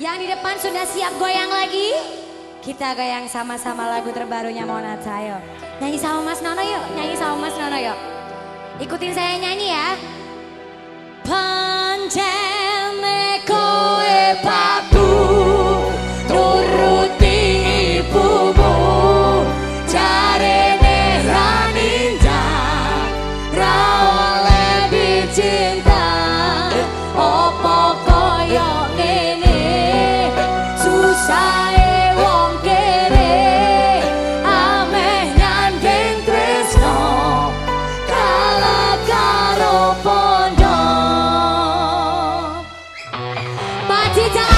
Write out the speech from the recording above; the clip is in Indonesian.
Yang di depan sudah siap goyang lagi? Kita goyang sama-sama lagu terbarunya Mona Tayo. Nyanyi sama Mas Nono yuk, nyanyi sama Mas Nono yuk. Ikutin saya nyanyi ya. Pancene 一起！